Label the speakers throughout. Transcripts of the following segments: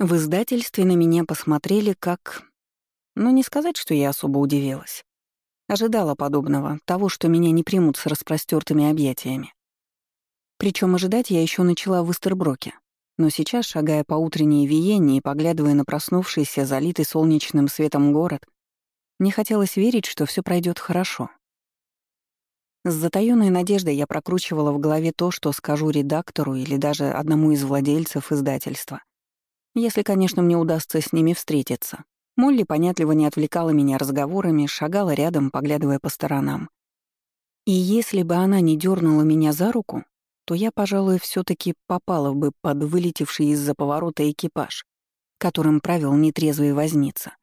Speaker 1: В издательстве на меня посмотрели как... Ну, не сказать, что я особо удивилась. Ожидала подобного, того, что меня не примут с распростертыми объятиями. Причем ожидать я еще начала в Истерброке. Но сейчас, шагая по утренней Виене и поглядывая на проснувшийся, залитый солнечным светом город, мне хотелось верить, что все пройдет хорошо. С затаённой надеждой я прокручивала в голове то, что скажу редактору или даже одному из владельцев издательства. Если, конечно, мне удастся с ними встретиться. Молли понятливо не отвлекала меня разговорами, шагала рядом, поглядывая по сторонам. И если бы она не дернула меня за руку, то я, пожалуй, все таки попала бы под вылетевший из-за поворота экипаж, которым правил нетрезвый возница.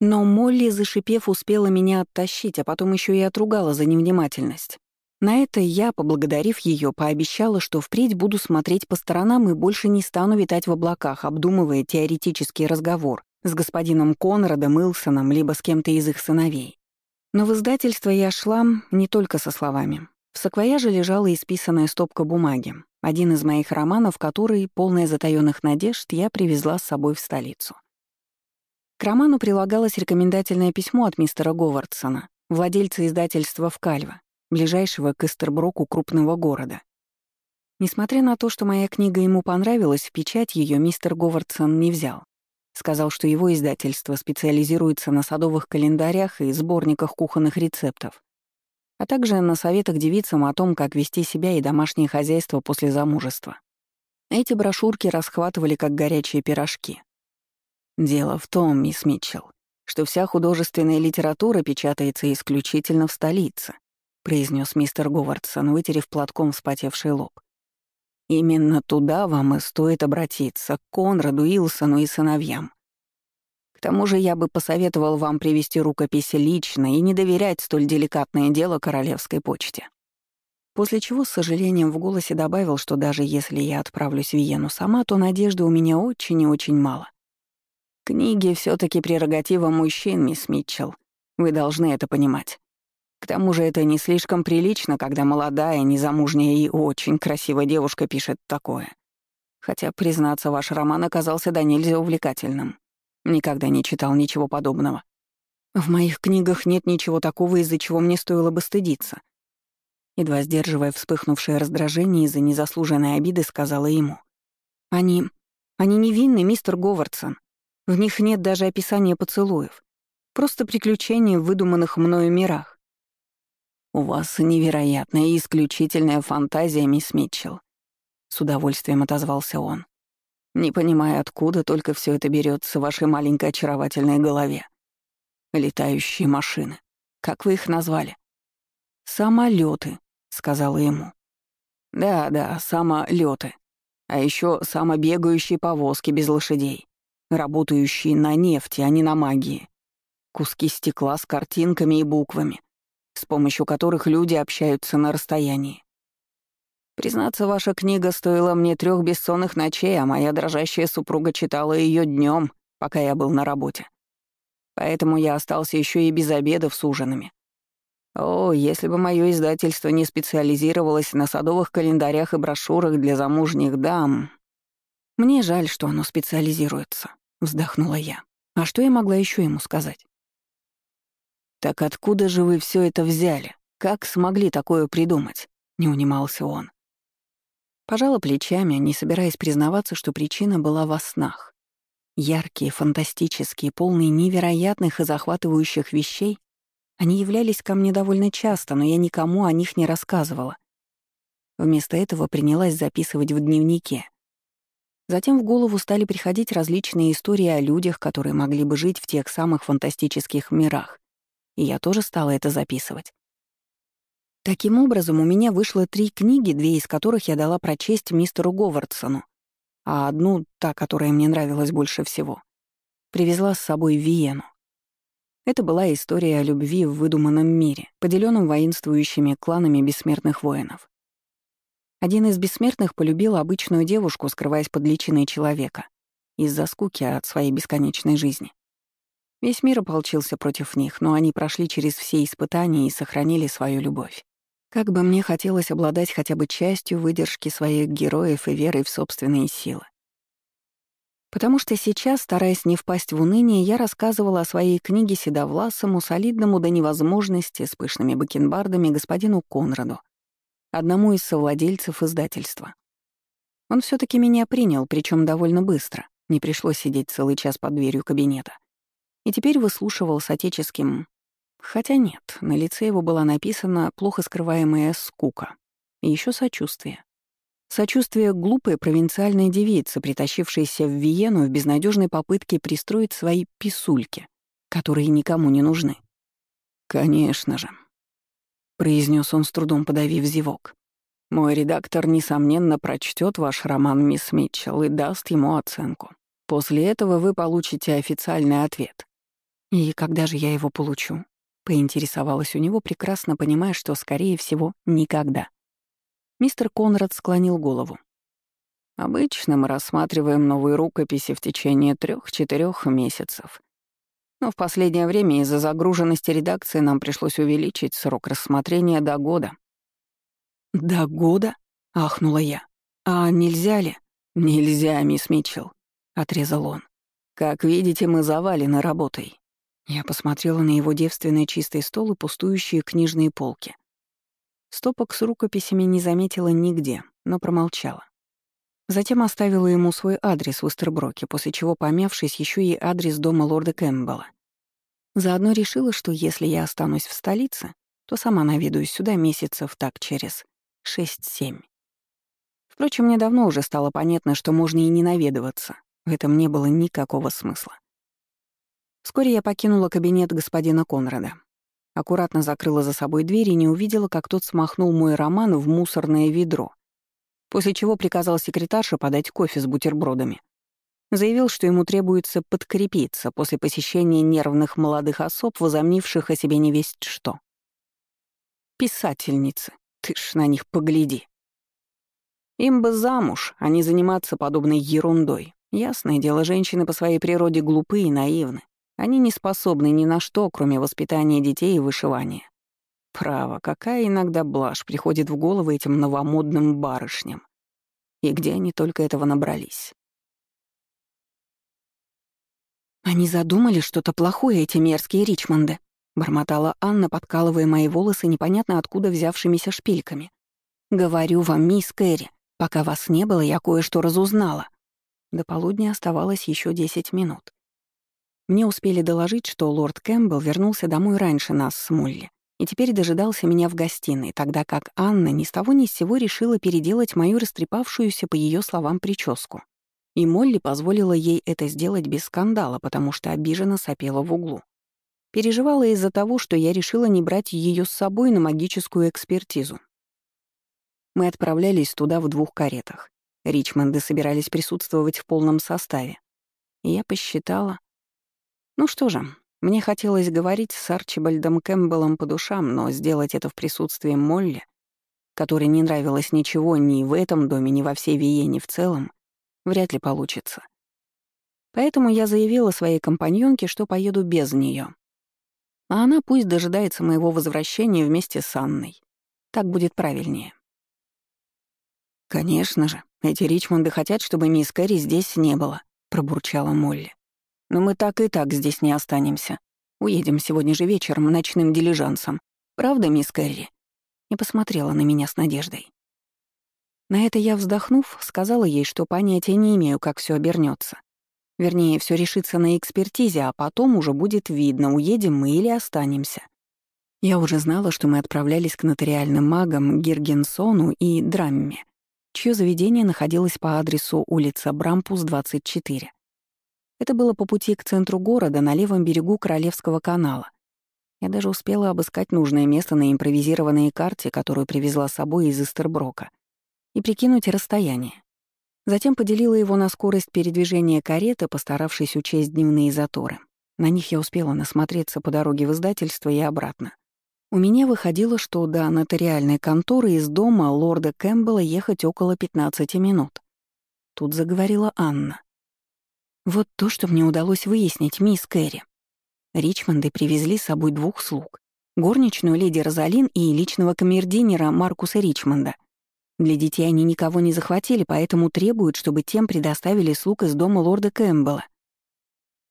Speaker 1: Но Молли, зашипев, успела меня оттащить, а потом еще и отругала за невнимательность. На это я, поблагодарив ее, пообещала, что впредь буду смотреть по сторонам и больше не стану витать в облаках, обдумывая теоретический разговор с господином Конрадом, Илсоном, либо с кем-то из их сыновей. Но в издательство я шла не только со словами. В саквояже лежала исписанная стопка бумаги, один из моих романов, который, полный затаённых надежд, я привезла с собой в столицу. К роману прилагалось рекомендательное письмо от мистера Говардсона, владельца издательства в Кальво, ближайшего к Эстерброку крупного города. Несмотря на то, что моя книга ему понравилась, в печать ее мистер Говардсон не взял. Сказал, что его издательство специализируется на садовых календарях и сборниках кухонных рецептов, а также на советах девицам о том, как вести себя и домашнее хозяйство после замужества. Эти брошюрки расхватывали как горячие пирожки. Дело в том, мисс Митчелл, что вся художественная литература печатается исключительно в столице, произнес мистер Говардсон, вытерев платком вспотевший лоб. Именно туда вам и стоит обратиться, к Конраду, Илсону и сыновьям тому же я бы посоветовал вам привести рукописи лично и не доверять столь деликатное дело королевской почте. После чего с сожалением в голосе добавил, что даже если я отправлюсь в Вену сама, то надежды у меня очень и очень мало. Книги все таки прерогатива мужчин, мисс Митчелл. Вы должны это понимать. К тому же это не слишком прилично, когда молодая, незамужняя и очень красивая девушка пишет такое. Хотя, признаться, ваш роман оказался до нельзя увлекательным. Никогда не читал ничего подобного. В моих книгах нет ничего такого, из-за чего мне стоило бы стыдиться. Едва сдерживая вспыхнувшее раздражение из-за незаслуженной обиды, сказала ему. «Они... они невинны, мистер Говардсон. В них нет даже описания поцелуев. Просто приключения в выдуманных мною мирах». «У вас невероятная и исключительная фантазия, мисс Митчелл», — с удовольствием отозвался он. Не понимая, откуда только все это берется в вашей маленькой очаровательной голове. Летающие машины. Как вы их назвали? Самолеты, сказала ему. Да, да, самолеты. А еще самобегающие повозки без лошадей, работающие на нефти, а не на магии. Куски стекла с картинками и буквами, с помощью которых люди общаются на расстоянии. Признаться, ваша книга стоила мне трех бессонных ночей, а моя дрожащая супруга читала ее днем, пока я был на работе. Поэтому я остался еще и без обедов с ужинами. О, если бы мое издательство не специализировалось на садовых календарях и брошюрах для замужних дам. Мне жаль, что оно специализируется, вздохнула я. А что я могла еще ему сказать? Так откуда же вы все это взяли? Как смогли такое придумать? Не унимался он. Пожала плечами, не собираясь признаваться, что причина была во снах. Яркие, фантастические, полные невероятных и захватывающих вещей, они являлись ко мне довольно часто, но я никому о них не рассказывала. Вместо этого принялась записывать в дневнике. Затем в голову стали приходить различные истории о людях, которые могли бы жить в тех самых фантастических мирах. И я тоже стала это записывать. Таким образом, у меня вышло три книги, две из которых я дала прочесть мистеру Говардсону, а одну, та, которая мне нравилась больше всего, привезла с собой в Виену. Это была история о любви в выдуманном мире, поделенном воинствующими кланами бессмертных воинов. Один из бессмертных полюбил обычную девушку, скрываясь под личиной человека, из-за скуки от своей бесконечной жизни. Весь мир ополчился против них, но они прошли через все испытания и сохранили свою любовь. Как бы мне хотелось обладать хотя бы частью выдержки своих героев и верой в собственные силы. Потому что сейчас, стараясь не впасть в уныние, я рассказывала о своей книге седовласому, солидному до невозможности, с пышными бакенбардами господину Конраду, одному из совладельцев издательства. Он все таки меня принял, причем довольно быстро, не пришлось сидеть целый час под дверью кабинета. И теперь выслушивал с отеческим... Хотя нет, на лице его была написана плохо скрываемая скука. И еще сочувствие. Сочувствие глупой провинциальной девицы, притащившейся в Виену в безнадежной попытке пристроить свои писульки, которые никому не нужны. «Конечно же», — произнес он с трудом подавив зевок. «Мой редактор, несомненно, прочтет ваш роман, мисс Митчелл, и даст ему оценку. После этого вы получите официальный ответ». «И когда же я его получу?» — поинтересовалась у него, прекрасно понимая, что, скорее всего, никогда. Мистер Конрад склонил голову. «Обычно мы рассматриваем новые рукописи в течение трех-четырех месяцев. Но в последнее время из-за загруженности редакции нам пришлось увеличить срок рассмотрения до года». «До года?» — ахнула я. «А нельзя ли?» «Нельзя, мисс Митчелл», — отрезал он. «Как видите, мы завалены работой». Я посмотрела на его девственный чистый стол и пустующие книжные полки. Стопок с рукописями не заметила нигде, но промолчала. Затем оставила ему свой адрес в Устерброке, после чего, помявшись, еще и адрес дома лорда Кэмпбелла. Заодно решила, что если я останусь в столице, то сама наведаюсь сюда месяцев так через 6-7. Впрочем, мне давно уже стало понятно, что можно и не наведываться. В этом не было никакого смысла. Вскоре я покинула кабинет господина Конрада. Аккуратно закрыла за собой дверь и не увидела, как тот смахнул мой роман в мусорное ведро, после чего приказал секретарше подать кофе с бутербродами. Заявил, что ему требуется подкрепиться после посещения нервных молодых особ, возомнивших о себе невесть что. Писательницы, ты ж на них погляди. Им бы замуж, а не заниматься подобной ерундой. Ясное дело, женщины по своей природе глупы и наивны. Они не способны ни на что, кроме воспитания детей и вышивания. Право, какая иногда блажь приходит в голову этим новомодным барышням. И где они только этого набрались. «Они задумали что-то плохое, эти мерзкие Ричмонды», — бормотала Анна, подкалывая мои волосы непонятно откуда взявшимися шпильками. «Говорю вам, мисс Кэрри, пока вас не было, я кое-что разузнала». До полудня оставалось еще десять минут. Мне успели доложить, что лорд Кэмпбелл вернулся домой раньше нас с Молли и теперь дожидался меня в гостиной, тогда как Анна ни с того ни с сего решила переделать мою растрепавшуюся, по ее словам, прическу. И Молли позволила ей это сделать без скандала, потому что обиженно сопела в углу. Переживала из-за того, что я решила не брать ее с собой на магическую экспертизу. Мы отправлялись туда в двух каретах. Ричмонды собирались присутствовать в полном составе. И я посчитала, ну что же, мне хотелось говорить с Арчибальдом Кэмпбеллом по душам, но сделать это в присутствии Молли, которой не нравилось ничего ни в этом доме, ни во всей Виене в целом, вряд ли получится. Поэтому я заявила своей компаньонке, что поеду без нее. А она пусть дожидается моего возвращения вместе с Анной. Так будет правильнее. «Конечно же, эти Ричмонды хотят, чтобы мисс Кэрри здесь не было», — пробурчала Молли. Но мы так и так здесь не останемся. Уедем сегодня же вечером ночным дилижансом. Правда, мисс Кэрри?» И посмотрела на меня с надеждой. На это я, вздохнув, сказала ей, что понятия не имею, как все обернется. Вернее, все решится на экспертизе, а потом уже будет видно, уедем мы или останемся. Я уже знала, что мы отправлялись к нотариальным магам Гиргенсону и Драмме, чье заведение находилось по адресу улица Брампус, 24. Это было по пути к центру города на левом берегу Королевского канала. Я даже успела обыскать нужное место на импровизированной карте, которую привезла с собой из Истерброка, и прикинуть расстояние. Затем поделила его на скорость передвижения кареты, постаравшись учесть дневные заторы. На них я успела насмотреться по дороге в издательство и обратно. У меня выходило, что до нотариальной конторы из дома лорда Кэмпбелла ехать около 15 минут. Тут заговорила Анна. Вот то, что мне удалось выяснить, мисс Кэрри. Ричмонды привезли с собой двух слуг. Горничную леди Розалин и личного камердинера Маркуса Ричмонда. Для детей они никого не захватили, поэтому требуют, чтобы тем предоставили слуг из дома лорда Кэмпбелла.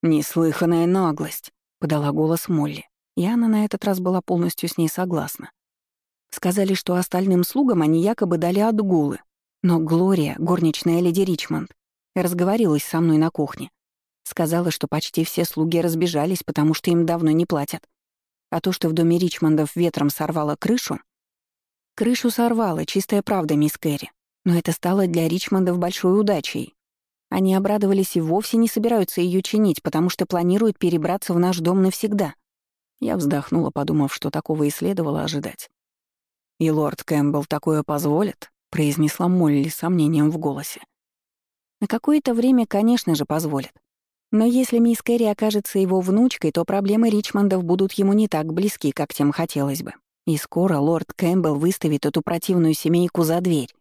Speaker 1: «Неслыханная наглость», — подала голос Молли. И Анна на этот раз была полностью с ней согласна. Сказали, что остальным слугам они якобы дали отгулы. Но Глория, горничная леди Ричмонд, разговорилась со мной на кухне. Сказала, что почти все слуги разбежались, потому что им давно не платят. А то, что в доме Ричмондов ветром сорвало крышу... Крышу сорвало, чистая правда, мисс Кэрри. Но это стало для Ричмондов большой удачей. Они обрадовались и вовсе не собираются ее чинить, потому что планируют перебраться в наш дом навсегда. Я вздохнула, подумав, что такого и следовало ожидать. «И лорд Кэмпбелл такое позволит?» — произнесла Молли с сомнением в голосе. «На какое-то время, конечно же, позволит. Но если мисс Кэрри окажется его внучкой, то проблемы Ричмондов будут ему не так близки, как тем хотелось бы. И скоро лорд Кэмпбелл выставит эту противную семейку за дверь.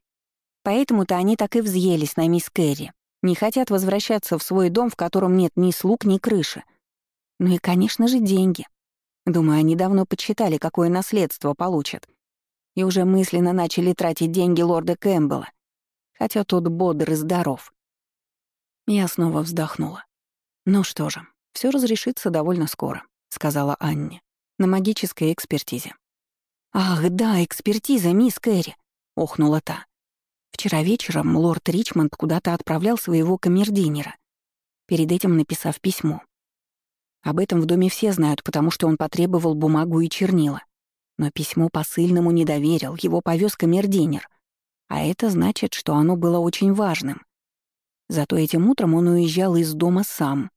Speaker 1: Поэтому-то они так и взъелись на мисс Кэрри. Не хотят возвращаться в свой дом, в котором нет ни слуг, ни крыши. Ну и, конечно же, деньги. Думаю, они давно подсчитали, какое наследство получат. И уже мысленно начали тратить деньги лорда Кэмпбелла. Хотя тот бодр и здоров. Я снова вздохнула. «Ну что же, все разрешится довольно скоро», — сказала Анне, на магической экспертизе. «Ах, да, экспертиза, мисс Кэрри», — охнула та. Вчера вечером лорд Ричмонд куда-то отправлял своего камердинера, перед этим написав письмо. Об этом в доме все знают, потому что он потребовал бумагу и чернила. Но письмо посыльному не доверил, его повез камердинер. А это значит, что оно было очень важным. Зато этим утром он уезжал из дома сам.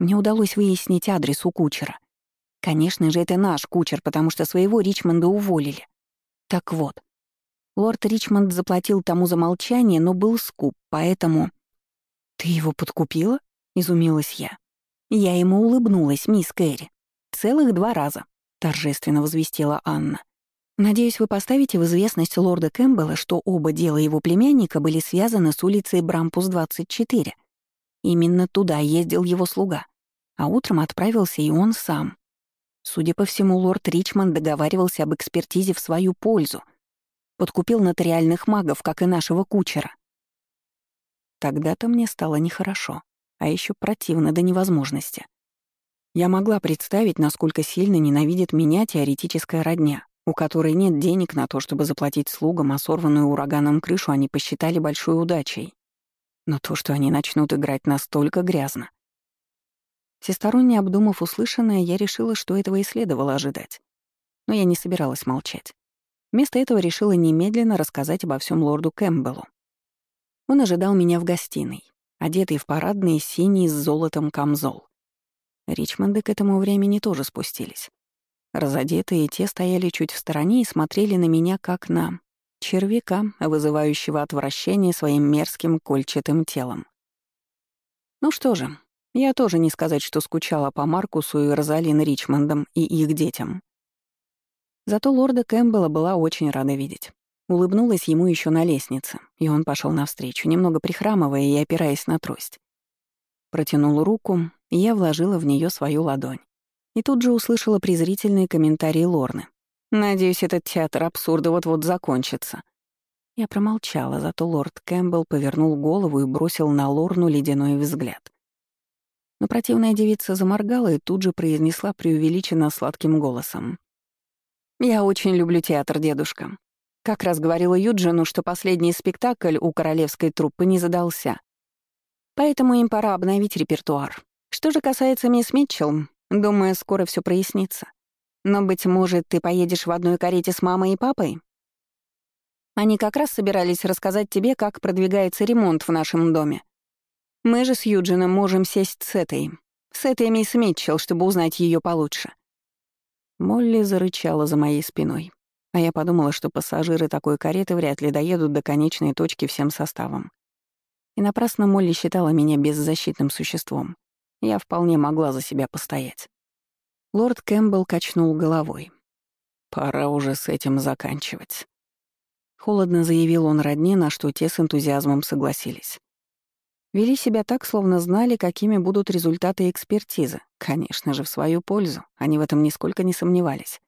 Speaker 1: Мне удалось выяснить адрес у кучера. Конечно же, это наш кучер, потому что своего Ричмонда уволили. Так вот, Лорд Ричмонд заплатил тому за молчание, но был скуп, поэтому... «Ты его подкупила?» — изумилась я. Я ему улыбнулась, мисс Кэрри. Целых два раза, торжественно возвестила Анна. Надеюсь, вы поставите в известность лорда Кэмпбелла, что оба дела его племянника были связаны с улицей Брампус-24. Именно туда ездил его слуга, а утром отправился и он сам. Судя по всему, лорд Ричмонд договаривался об экспертизе в свою пользу — подкупил нотариальных магов, как и нашего кучера. Тогда-то мне стало нехорошо, а еще противно до невозможности. Я могла представить, насколько сильно ненавидит меня теоретическая родня, у которой нет денег на то, чтобы заплатить слугам, а сорванную ураганом крышу они посчитали большой удачей. Но то, что они начнут играть настолько грязно. Всесторонне обдумав услышанное, я решила, что этого и следовало ожидать. Но я не собиралась молчать. Вместо этого решила немедленно рассказать обо всем лорду Кэмпбеллу. Он ожидал меня в гостиной, одетый в парадный синий с золотом камзол. Ричмонды к этому времени тоже спустились. Разодетые те стояли чуть в стороне и смотрели на меня как на червяка, вызывающего отвращение своим мерзким кольчатым телом. Ну что же, я тоже не сказать, что скучала по Маркусу и Розалин Ричмондам и их детям. Зато лорда Кэмпбелла была очень рада видеть. Улыбнулась ему еще на лестнице, и он пошел навстречу, немного прихрамывая и опираясь на трость. Протянул руку, и я вложила в нее свою ладонь. И тут же услышала презрительные комментарии Лорны. «Надеюсь, этот театр абсурда вот-вот закончится». Я промолчала, зато лорд Кэмпбелл повернул голову и бросил на Лорну ледяной взгляд. Но противная девица заморгала и тут же произнесла преувеличенно сладким голосом. «Я очень люблю театр, дедушка. Как раз говорила Юджину, что последний спектакль у королевской труппы не задался. Поэтому им пора обновить репертуар. Что же касается мисс Митчелл, думаю, скоро все прояснится. Но, быть может, ты поедешь в одной карете с мамой и папой? Они как раз собирались рассказать тебе, как продвигается ремонт в нашем доме. Мы же с Юджином можем сесть с этой, с этой мисс Митчелл, чтобы узнать ее получше. Молли зарычала за моей спиной, а я подумала, что пассажиры такой кареты вряд ли доедут до конечной точки всем составом. И напрасно Молли считала меня беззащитным существом. Я вполне могла за себя постоять. Лорд Кэмпбелл качнул головой. «Пора уже с этим заканчивать». Холодно заявил он родне, на что те с энтузиазмом согласились. Вели себя так, словно знали, какими будут результаты экспертизы. Конечно же, в свою пользу. Они в этом нисколько не сомневались.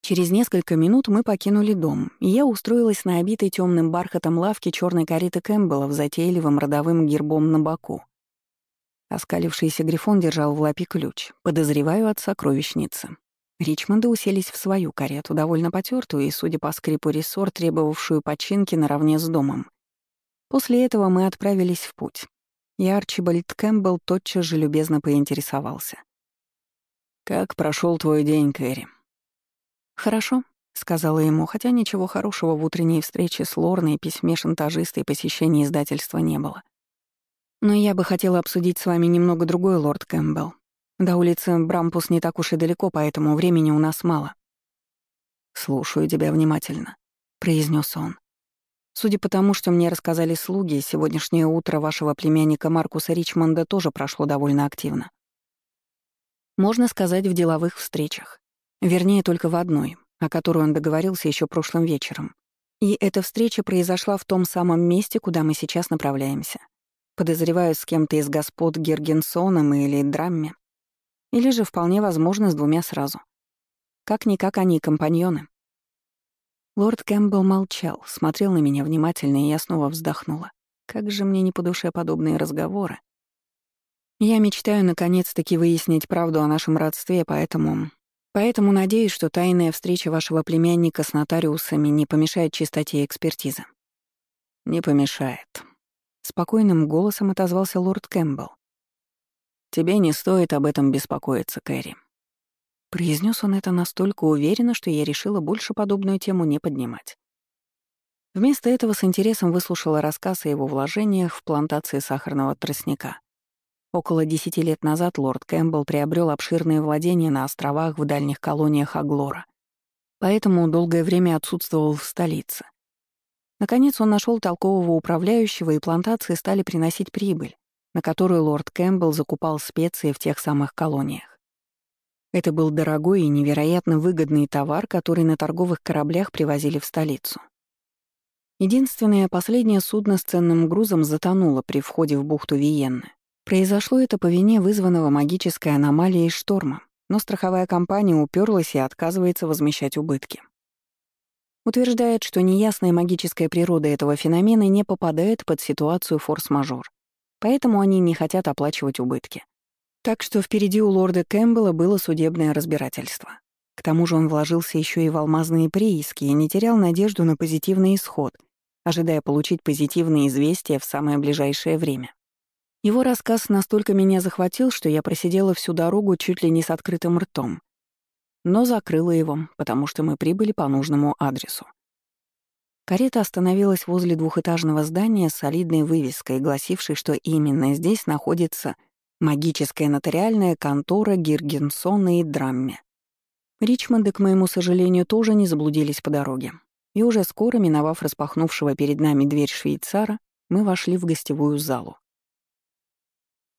Speaker 1: Через несколько минут мы покинули дом, и я устроилась на обитой темным бархатом лавке черной кареты Кэмпбелла в затейливым родовым гербом на боку. Оскалившийся грифон держал в лапе ключ, подозреваю от сокровищницы. Ричмонды уселись в свою карету, довольно потертую и, судя по скрипу рессор, требовавшую починки наравне с домом. После этого мы отправились в путь. И Арчибальд Кэмпбелл тотчас же любезно поинтересовался. «Как прошел твой день, Кэрри?» «Хорошо», — сказала ему, хотя ничего хорошего в утренней встрече с Лорной, письме шантажиста и посещении издательства не было. «Но я бы хотела обсудить с вами немного другой, лорд Кэмпбелл. До улицы Брампус не так уж и далеко, поэтому времени у нас мало». «Слушаю тебя внимательно», — произнес он. «Судя по тому, что мне рассказали слуги, сегодняшнее утро вашего племянника Маркуса Ричмонда тоже прошло довольно активно. Можно сказать, в деловых встречах. Вернее, только в одной, о которой он договорился еще прошлым вечером. И эта встреча произошла в том самом месте, куда мы сейчас направляемся. Подозреваю с кем-то из господ Гергенсоном или Драмме. Или же, вполне возможно, с двумя сразу. Как-никак они компаньоны. Лорд Кэмпбелл молчал, смотрел на меня внимательно, и я снова вздохнула. Как же мне не по душе подобные разговоры. Я мечтаю наконец-таки выяснить правду о нашем родстве, поэтому Поэтому надеюсь, что тайная встреча вашего племянника с нотариусами не помешает чистоте экспертизы. Не помешает. Спокойным голосом отозвался лорд Кэмпбелл. Тебе не стоит об этом беспокоиться, Кэрри. Произнес он это настолько уверенно, что я решила больше подобную тему не поднимать. Вместо этого с интересом выслушала рассказ о его вложениях в плантации сахарного тростника. Около десяти лет назад лорд Кэмпбелл приобрел обширные владения на островах в дальних колониях Аглора. Поэтому долгое время отсутствовал в столице. Наконец он нашел толкового управляющего, и плантации стали приносить прибыль, на которую лорд Кэмпбелл закупал специи в тех самых колониях. Это был дорогой и невероятно выгодный товар, который на торговых кораблях привозили в столицу. Единственное последнее судно с ценным грузом затонуло при входе в бухту Виенны. Произошло это по вине вызванного магической аномалией шторма, но страховая компания уперлась и отказывается возмещать убытки. Утверждает, что неясная магическая природа этого феномена не попадает под ситуацию форс-мажор, поэтому они не хотят оплачивать убытки. Так что впереди у лорда Кэмпбелла было судебное разбирательство. К тому же он вложился еще и в алмазные прииски и не терял надежду на позитивный исход, ожидая получить позитивные известия в самое ближайшее время. Его рассказ настолько меня захватил, что я просидела всю дорогу чуть ли не с открытым ртом. Но закрыла его, потому что мы прибыли по нужному адресу. Карета остановилась возле двухэтажного здания с солидной вывеской, гласившей, что именно здесь находится магическая нотариальная контора Гиргенсона и Драмме. Ричмонды, к моему сожалению, тоже не заблудились по дороге. И уже скоро, миновав распахнувшего перед нами дверь швейцара, мы вошли в гостевую залу.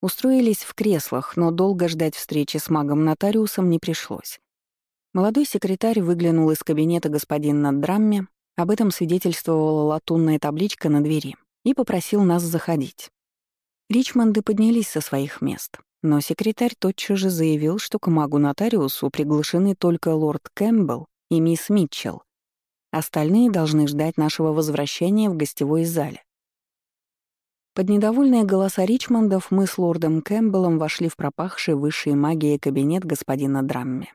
Speaker 1: Устроились в креслах, но долго ждать встречи с магом-нотариусом не пришлось. Молодой секретарь выглянул из кабинета господина Драмме, об этом свидетельствовала латунная табличка на двери, и попросил нас заходить. Ричмонды поднялись со своих мест, но секретарь тотчас же заявил, что к магу-нотариусу приглашены только лорд Кэмпбелл и мисс Митчелл. Остальные должны ждать нашего возвращения в гостевой зале. Под недовольные голоса Ричмондов мы с лордом Кэмпбеллом вошли в пропахший высшей магией кабинет господина Драмми.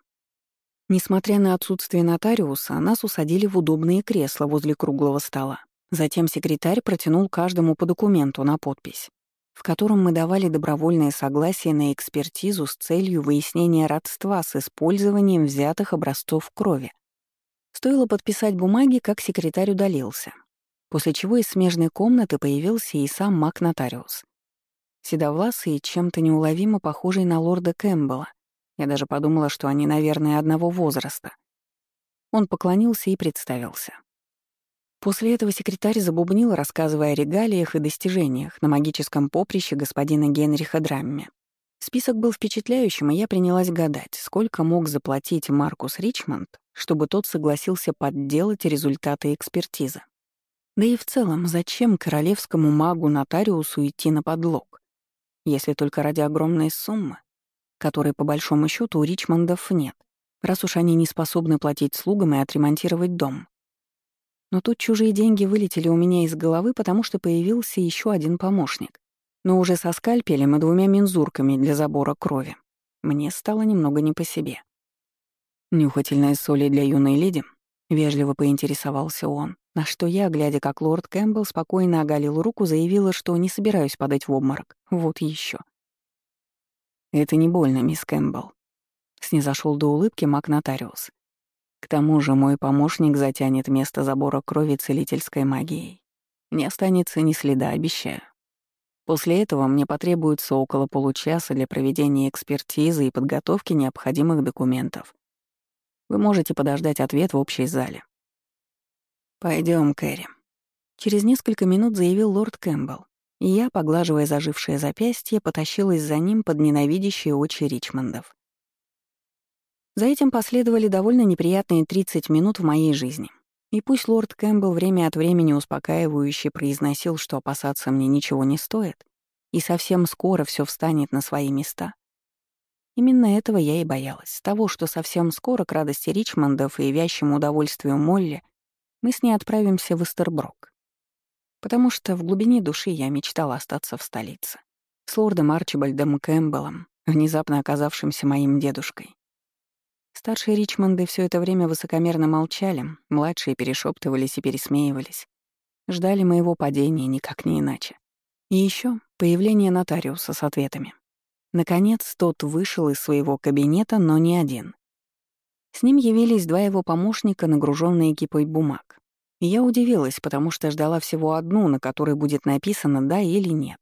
Speaker 1: Несмотря на отсутствие нотариуса, нас усадили в удобные кресла возле круглого стола. Затем секретарь протянул каждому по документу на подпись, в котором мы давали добровольное согласие на экспертизу с целью выяснения родства с использованием взятых образцов крови. Стоило подписать бумаги, как секретарь удалился, после чего из смежной комнаты появился и сам маг-нотариус. Седовласый и чем-то неуловимо похожий на лорда Кэмпбелла. Я даже подумала, что они, наверное, одного возраста. Он поклонился и представился. После этого секретарь забубнил, рассказывая о регалиях и достижениях на магическом поприще господина Генриха Драмме. Список был впечатляющим, и я принялась гадать, сколько мог заплатить Маркус Ричмонд, чтобы тот согласился подделать результаты экспертизы. Да и в целом, зачем королевскому магу-нотариусу идти на подлог? Если только ради огромной суммы, которой по большому счету у Ричмондов нет. раз уж они не способны платить слугам и отремонтировать дом. Но тут чужие деньги вылетели у меня из головы, потому что появился еще один помощник, но уже со скальпелем и двумя мензурками для забора крови. Мне стало немного не по себе. «Нюхательная соли для юной леди?» — вежливо поинтересовался он, на что я, глядя, как лорд Кэмпбелл спокойно оголил руку, заявила, что не собираюсь падать в обморок. Вот еще. «Это не больно, мисс Кэмпбелл», — снизошел до улыбки маг-нотариус. «К тому же мой помощник затянет место забора крови целительской магией. Не останется ни следа, обещаю. После этого мне потребуется около получаса для проведения экспертизы и подготовки необходимых документов. Вы можете подождать ответ в общей зале. Пойдем, Кэрри. Через несколько минут заявил лорд Кэмпбелл, я, поглаживая зажившее запястье, потащилась за ним под ненавидящие очи Ричмондов. За этим последовали довольно неприятные 30 минут в моей жизни. И пусть лорд Кэмпбелл время от времени успокаивающе произносил, что опасаться мне ничего не стоит, и совсем скоро все встанет на свои места. Именно этого я и боялась, того, что совсем скоро к радости Ричмондов и вящему удовольствию Молли мы с ней отправимся в Эстерброк. Потому что в глубине души я мечтала остаться в столице. С лордом Арчибальдом Кэмпбеллом, внезапно оказавшимся моим дедушкой. Старшие Ричмонды все это время высокомерно молчали, младшие перешептывались и пересмеивались. Ждали моего падения никак не иначе. И еще появление нотариуса с ответами. Наконец, тот вышел из своего кабинета, но не один. С ним явились два его помощника, нагруженные кипой бумаг. Я удивилась, потому что ждала всего одну, на которой будет написано «да» или «нет».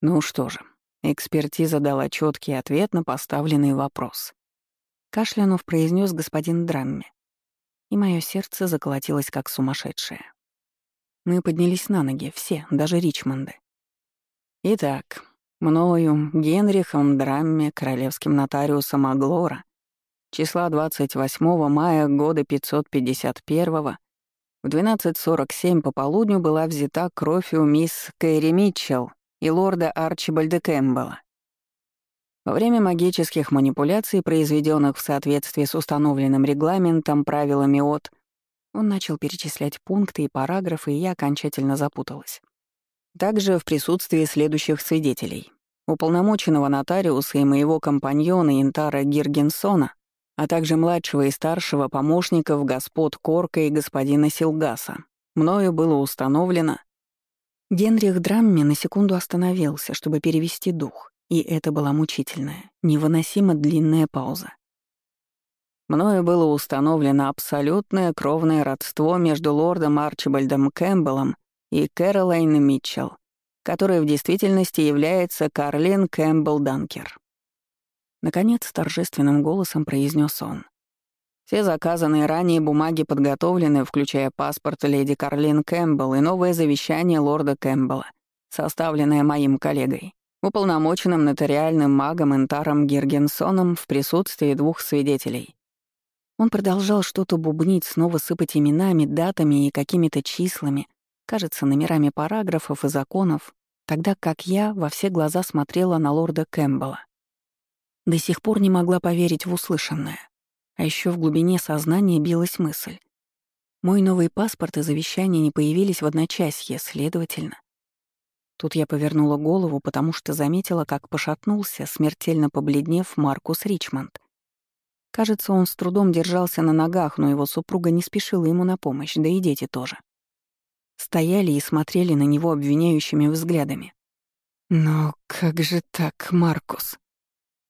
Speaker 1: Ну что же, экспертиза дала четкий ответ на поставленный вопрос. Кашлянув произнес господин Драмми. И мое сердце заколотилось как сумасшедшее. Мы поднялись на ноги, все, даже Ричмонды. Итак, мною, Генрихом Драмме, королевским нотариусом Аглора, числа 28 мая года 551 в 12.47 по полудню была взята кровь у мисс Кэрри Митчелл и лорда Арчибальда Кэмпбелла. Во время магических манипуляций, произведенных в соответствии с установленным регламентом, правилами от... Он начал перечислять пункты и параграфы, и я окончательно запуталась. Также в присутствии следующих свидетелей. Уполномоченного нотариуса и моего компаньона Интара Гиргенсона, а также младшего и старшего помощников господ Корка и господина Силгаса. Мною было установлено... Генрих Драмми на секунду остановился, чтобы перевести дух, и это была мучительная, невыносимо длинная пауза. Мною было установлено абсолютное кровное родство между лордом Арчибальдом Кэмпбеллом и Кэролайн Митчелл, которая в действительности является Карлин Кэмпбелл Данкер. Наконец, торжественным голосом произнес он. Все заказанные ранее бумаги подготовлены, включая паспорт леди Карлин Кэмпбелл и новое завещание лорда Кэмпбелла, составленное моим коллегой, уполномоченным нотариальным магом Интаром Гиргенсоном в присутствии двух свидетелей. Он продолжал что-то бубнить, снова сыпать именами, датами и какими-то числами, кажется, номерами параграфов и законов, тогда как я во все глаза смотрела на лорда Кэмпбелла. До сих пор не могла поверить в услышанное. А еще в глубине сознания билась мысль. Мой новый паспорт и завещание не появились в одночасье, следовательно. Тут я повернула голову, потому что заметила, как пошатнулся, смертельно побледнев, Маркус Ричмонд. Кажется, он с трудом держался на ногах, но его супруга не спешила ему на помощь, да и дети тоже. Стояли и смотрели на него обвиняющими взглядами. «Но как же так, Маркус?»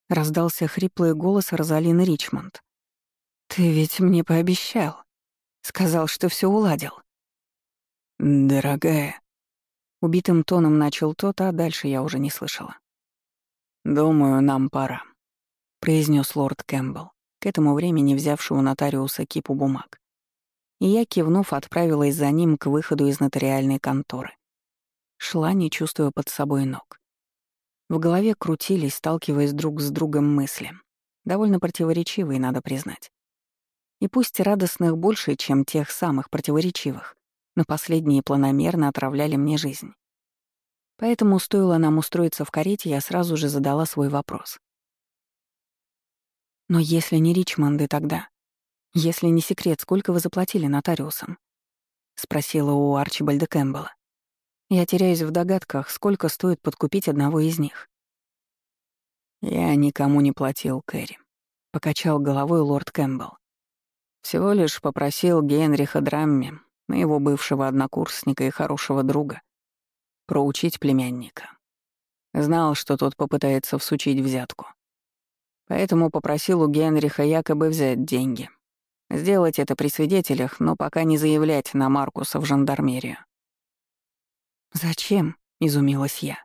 Speaker 1: Раздался хриплый голос Розалины Ричмонд. «Ты ведь мне пообещал. Сказал, что все уладил». «Дорогая», — убитым тоном начал тот, а дальше я уже не слышала. «Думаю, нам пора», — произнес лорд Кэмпбелл, к этому времени взявший у нотариуса кипу бумаг. И я, кивнув, отправилась за ним к выходу из нотариальной конторы. Шла, не чувствуя под собой ног. В голове крутились, сталкиваясь друг с другом мысли. Довольно противоречивые, надо признать. И пусть радостных больше, чем тех самых противоречивых, но последние планомерно отравляли мне жизнь. Поэтому стоило нам устроиться в карете, я сразу же задала свой вопрос. Но если не Ричмонды тогда? Если не секрет, сколько вы заплатили нотариусам? Спросила у Арчибальда Кэмпбелла. Я теряюсь в догадках, сколько стоит подкупить одного из них. «Я никому не платил, Кэрри», — покачал головой лорд Кэмпбелл. «Всего лишь попросил Генриха Драмми, моего бывшего однокурсника и хорошего друга, проучить племянника. Знал, что тот попытается всучить взятку. Поэтому попросил у Генриха якобы взять деньги. Сделать это при свидетелях, но пока не заявлять на Маркуса в жандармерию. «Зачем?» — изумилась я.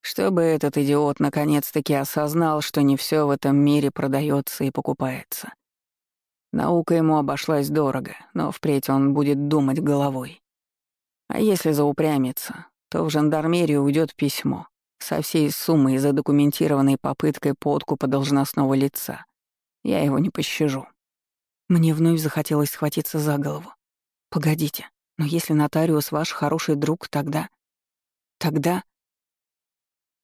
Speaker 2: «Чтобы этот идиот наконец-таки осознал, что не все в этом мире продается и покупается. Наука ему обошлась дорого, но впредь он будет думать головой. А если заупрямится, то в жандармерию уйдет письмо со всей суммой задокументированной попыткой подкупа должностного лица. Я его не пощажу.
Speaker 1: Мне вновь захотелось схватиться за голову. Погодите, но если нотариус ваш хороший друг, тогда... Тогда...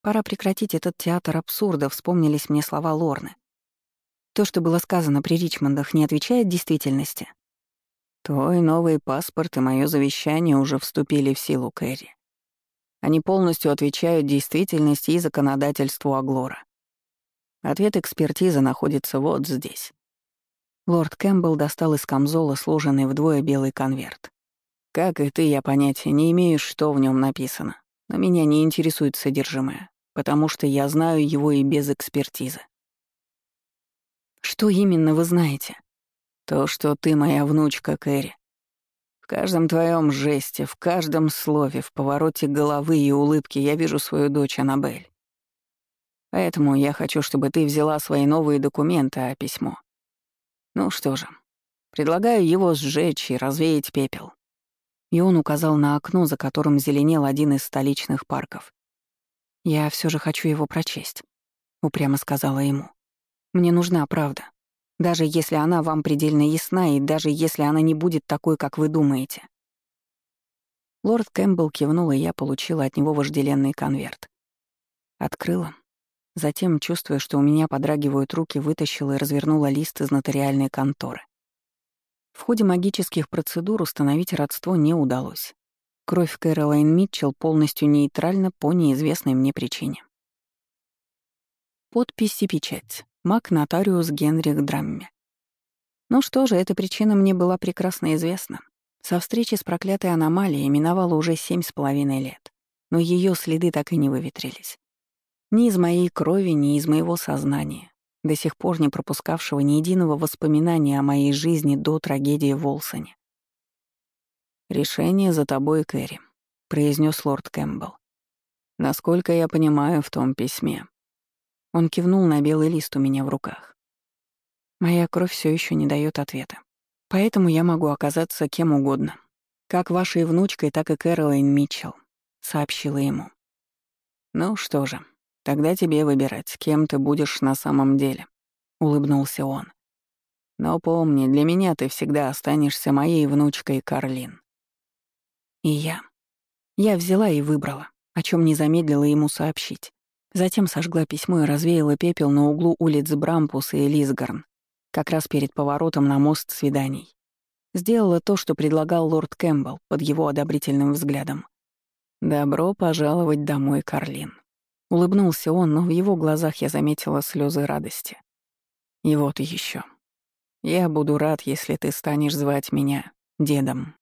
Speaker 1: Пора прекратить этот театр абсурда, вспомнились мне слова Лорны. То, что было сказано при Ричмондах, не отвечает действительности.
Speaker 2: Твой новый паспорт и мое завещание уже вступили в силу, Кэрри. Они полностью отвечают действительности и законодательству Аглора. Ответ экспертизы находится вот здесь.
Speaker 1: Лорд Кэмпбелл достал из камзола сложенный вдвое белый конверт.
Speaker 2: Как и ты, я понятия не имею, что в нем написано, но меня не интересует содержимое, потому что я знаю его и без экспертизы.
Speaker 1: Что именно вы знаете?
Speaker 2: То, что ты моя внучка Кэрри. В каждом твоем жесте, в каждом слове, в повороте головы и улыбке я вижу свою дочь Аннабель. Поэтому я хочу, чтобы ты взяла свои новые документы, а письмо. Ну что же, предлагаю его сжечь и развеять пепел.
Speaker 1: И он указал на окно, за которым зеленел один из столичных парков. «Я все же хочу его прочесть», — упрямо сказала ему. «Мне нужна правда. Даже если она вам предельно ясна, и даже если она не будет такой, как вы думаете». Лорд Кэмпбелл кивнул, и я получила от него вожделенный конверт. Открыла. Затем, чувствуя, что у меня подрагивают руки, вытащила и развернула лист из нотариальной конторы. В ходе магических процедур установить родство не удалось. Кровь Кэролайн Митчелл полностью нейтральна по неизвестной мне причине. Подпись и печать. Маг-нотариус Генрих Драмме. Ну что же, эта причина мне была прекрасно известна. Со встречи с проклятой аномалией миновало уже семь с половиной лет, но ее следы так и не выветрились. Ни из моей крови, ни из моего сознания, до сих пор не пропускавшего ни единого воспоминания о моей жизни до трагедии в Волсоне. «Решение за тобой, Кэрри», — произнес лорд Кэмпбелл. «Насколько я понимаю в том письме». Он кивнул на белый лист у меня в руках. Моя кровь все еще не дает ответа. Поэтому я могу оказаться кем угодно. Как вашей внучкой, так и Кэролайн Митчелл, сообщила ему. Ну что же, тогда тебе выбирать, кем ты будешь на самом деле, улыбнулся он. Но помни, для меня ты всегда останешься моей внучкой Карлин. И я. Я взяла и выбрала, о чем не замедлила ему сообщить. Затем сожгла письмо и развеяла пепел на углу улиц Брампус и Лисгарн, как раз перед поворотом на мост свиданий. Сделала то, что предлагал лорд Кэмпбелл под его одобрительным взглядом. «Добро пожаловать домой, Карлин». Улыбнулся он, но в его глазах я заметила слезы радости. И вот еще. Я буду рад, если ты станешь звать меня дедом